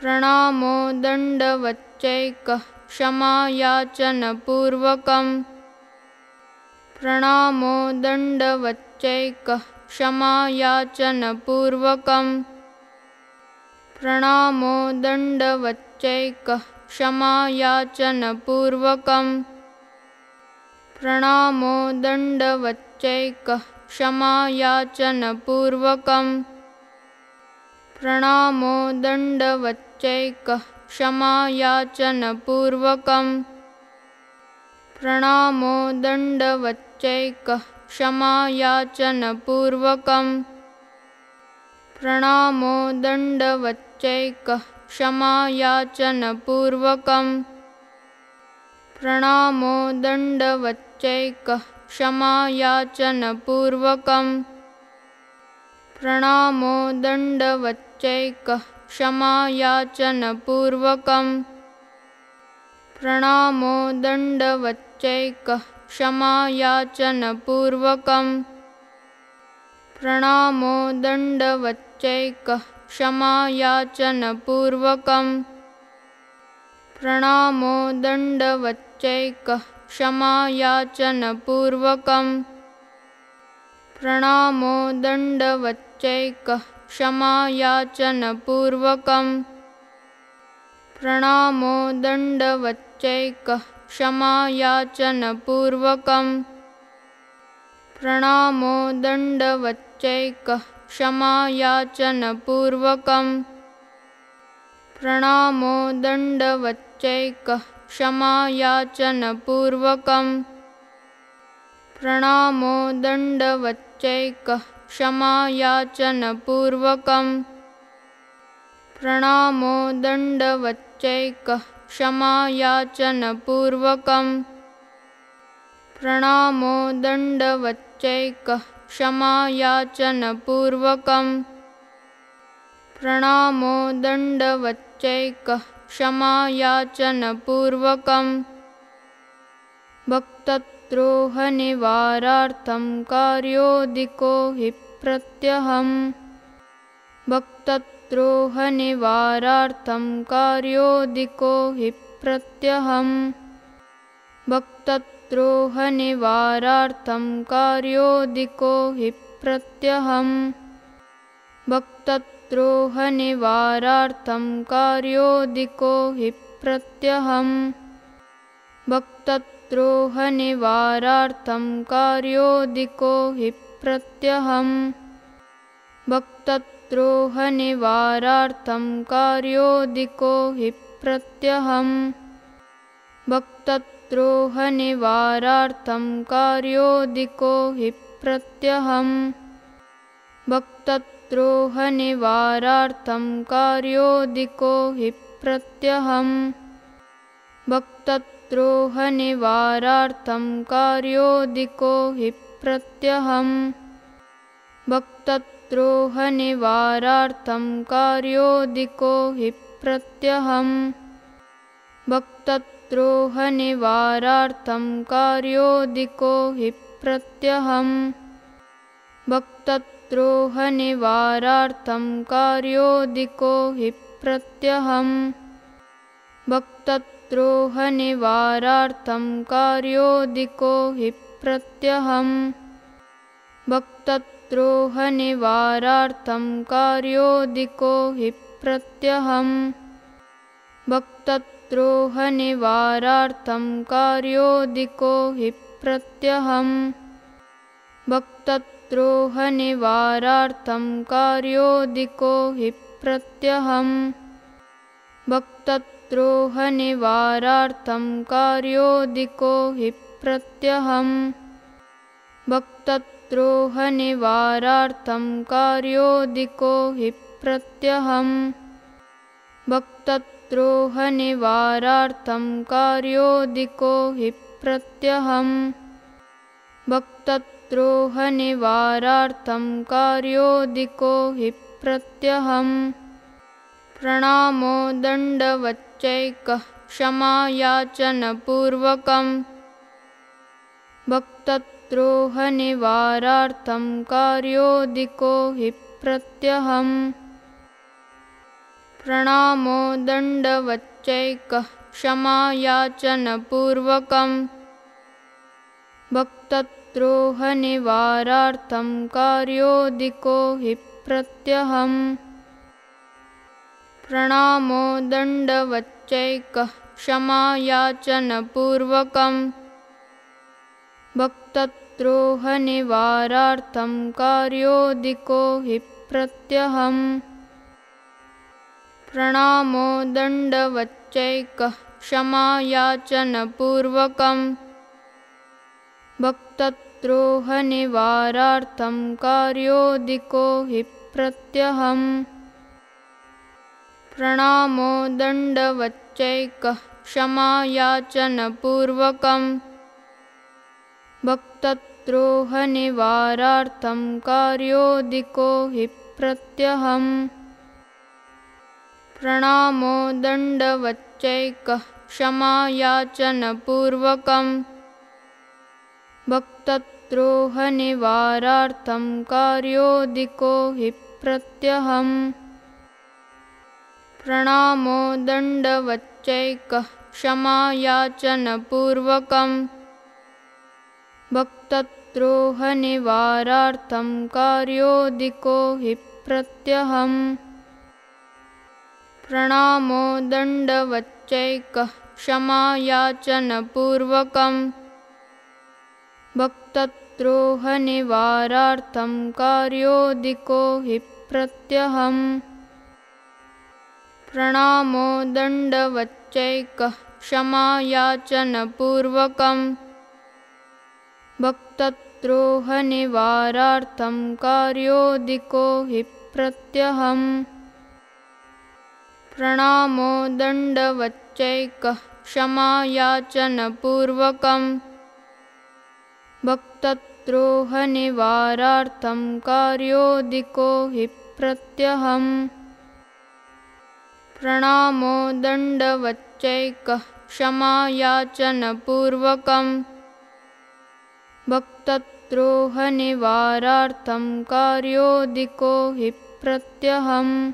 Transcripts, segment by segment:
प्रणामो दण्डवच्चैकः क्षमायाचनपूर्वकम्। प्रणामो दण्डवच्चैकः क्षमायाचनपूर्वकम्। प्रणामो दण्डवच्चैकः क्षमायाचनपूर्वकम्। प्रणामो दण्डवच्चैकः क्षमायाचनपूर्वकम्। प्रणामो दण्डवच्चैकः क्षमायाचनपूर्वकम् प्रणामो दण्डवच्चैकः क्षमायाचनपूर्वकम् प्रणामो दण्डवच्चैकः क्षमायाचनपूर्वकम् प्रणामो दण्डवच्चैकः क्षमायाचनपूर्वकम् प्रणामो दण्डवच्चैकः क्षमायाचनपूर्वकम् प्रणामो दण्डवच्चैकः क्षमायाचनपूर्वकम् प्रणामो दण्डवच्चैकः क्षमायाचनपूर्वकम् प्रणामो दण्डवच्चैकः क्षमायाचनपूर्वकम् प्रणामो दण्डवच्चैकः क्षमायाचनपूर्वकम् प्रणामो दण्डवच्चैकः क्षमायाचनपूर्वकम् प्रणामो दण्डवच्चैकः क्षमायाचनपूर्वकम् प्रणामो दण्डवच्चैकः क्षमायाचनपूर्वकम् प्रणामो दण्डवच्चैकः क्षमायाचनपूर्वकं प्रणामो दण्डवच्चैकः क्षमायाचनपूर्वकं प्रणामो दण्डवच्चैकः क्षमायाचनपूर्वकं प्रणामो दण्डवच्चैकः क्षमायाचनपूर्वकं भक्त भक्तद्रोहनिवारार्थं कार्योदिको हि प्रत्यहम्। भक्तद्रोहनिवारार्थं कार्योदिको हि प्रत्यहम्। भक्तद्रोहनिवारार्थं कार्योदिको हि प्रत्यहम्। भक्तद्रोहनिवारार्थं कार्योदिको हि प्रत्यहम्। भक्तद्रोहनिवारार्थं भक्तद्रोहनिवारार्थं कार्योदिको हि प्रत्यहम्। भक्तद्रोहनिवारार्थं कार्योदिको हि प्रत्यहम्। भक्तद्रोहनिवारार्थं कार्योदिको हि प्रत्यहम्। भक्तद्रोहनिवारार्थं कार्योदिको हि प्रत्यहम्। भक्तद्रोहनिवारार्थं भक्तद्रोहनिवारार्थं कार्योदिको हि प्रत्यहम्। भक्तद्रोहनिवारार्थं कार्योदिको हि प्रत्यहम्। भक्तद्रोहनिवारार्थं कार्योदिको हि प्रत्यहम्। भक्तद्रोहनिवारार्थं कार्योदिको हि प्रत्यहम्। भक्तद्रोहनिवारार्थं भक्तद्रोहनिवारार्थं कार्योदिको हि प्रत्यहम्। भक्तद्रोहनिवारार्थं कार्योदिको हि प्रत्यहम्। भक्तद्रोहनिवारार्थं कार्योदिको हि प्रत्यहम्। भक्तद्रोहनिवारार्थं कार्योदिको हि प्रत्यहम् भक्तद्रोहनिवारार्थं कार्योदिको हिप्रत्यहं वक्तत्रोहनिवारार्थं कार्योदिको हिप्रत्यहं वक्तत्रोहनिवारार्थं कार्योदिको हिप्रत्यहं वक्तत्रोहनिवारार्थं कार्योदिको हिप्रत्यहम् प्रणामो दण्डवच्चैकः क्षमायाचनपूर्वकम्। भक्तद्रोहनिवारार्थं कार्योदिको हि प्रत्यहम्। प्रणामो दण्डवच्चैकः क्षमायाचनपूर्वकम्। भक्तद्रोहनिवारार्थं कार्योदिको हि प्रत्यहम् प्रणामो दण्डवच्चैकः क्षमायाचनपूर्वकम्। भक्तद्रोहनिवारार्थं कार्योदिको हि प्रत्यहम्। प्रणामो दण्डवच्चैकः क्षमायाचनपूर्वकम्। भक्तद्रोहनिवारार्थं कार्योदिको हि प्रत्यहम् प्रणामो दण्डवच्चैकः क्षमायाचनपूर्वकम् भक्तद्रोहनिवारार्थं कार्योदिको हि प्रत्यहम्। प्रणामो दण्डवच्चैकः क्षमायाचनपूर्वकम् भक्तद्रोहनिवारार्थं कार्योदिको हि प्रत्यहम् प्रणामो दण्डवच्चैकः क्षमायाचनपूर्वकम्। भक्तद्रोहनिवारार्थं कार्योदिको हि प्रत्यहम्। प्रणामो दण्डवच्चैकः क्षमायाचनपूर्वकम्। भक्तद्रोहनिवारार्थं कार्योदिको हि प्रत्यहम् प्रणामो दण्डवच्चैकः क्षमायाचनपूर्वकम्। भक्तद्रोहनिवारार्थं कार्योदिको हि प्रत्यहम्। प्रणामो दण्डवच्चैकः क्षमायाचनपूर्वकम्। भक्तद्रोहनिवारार्थं कार्योदिको हि प्रत्यहम् प्रणामो दण्डवच्चैकः क्षमायाचनपूर्वकम्। भक्तद्रोहनिवारार्थं कार्योदिको हि प्रत्यहम्।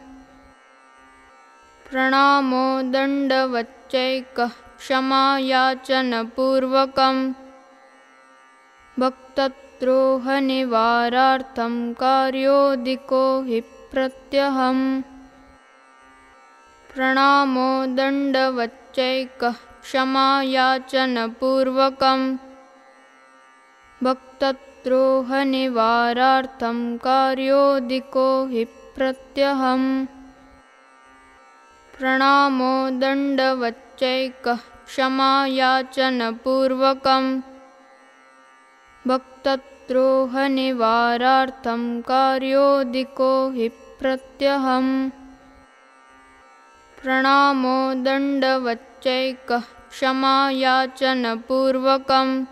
प्रणामो दण्डवच्चैकः क्षमायाचनपूर्वकम्। भक्तद्रोहनिवारार्थं कार्योदिको हि प्रत्यहम् प्रणामो दण्डवच्चैकः क्षमायाचनपूर्वकम्। भक्तद्रोहनिवारार्थं कार्योदिको हि प्रत्यहम्। प्रणामो दण्डवच्चैकः क्षमायाचनपूर्वकम्। भक्तद्रोहनिवारार्थं कार्योदिको हि प्रत्यहम् प्रणामो दण्डवच्चैकः क्षमायाचनपूर्वकम्। प्रणामो दण्डवच्चैकः क्षमायाचनपूर्वकम्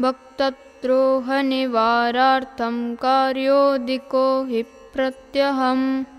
भक्तद्रोहनिवारार्थं कार्योदिको हि प्रत्यहम्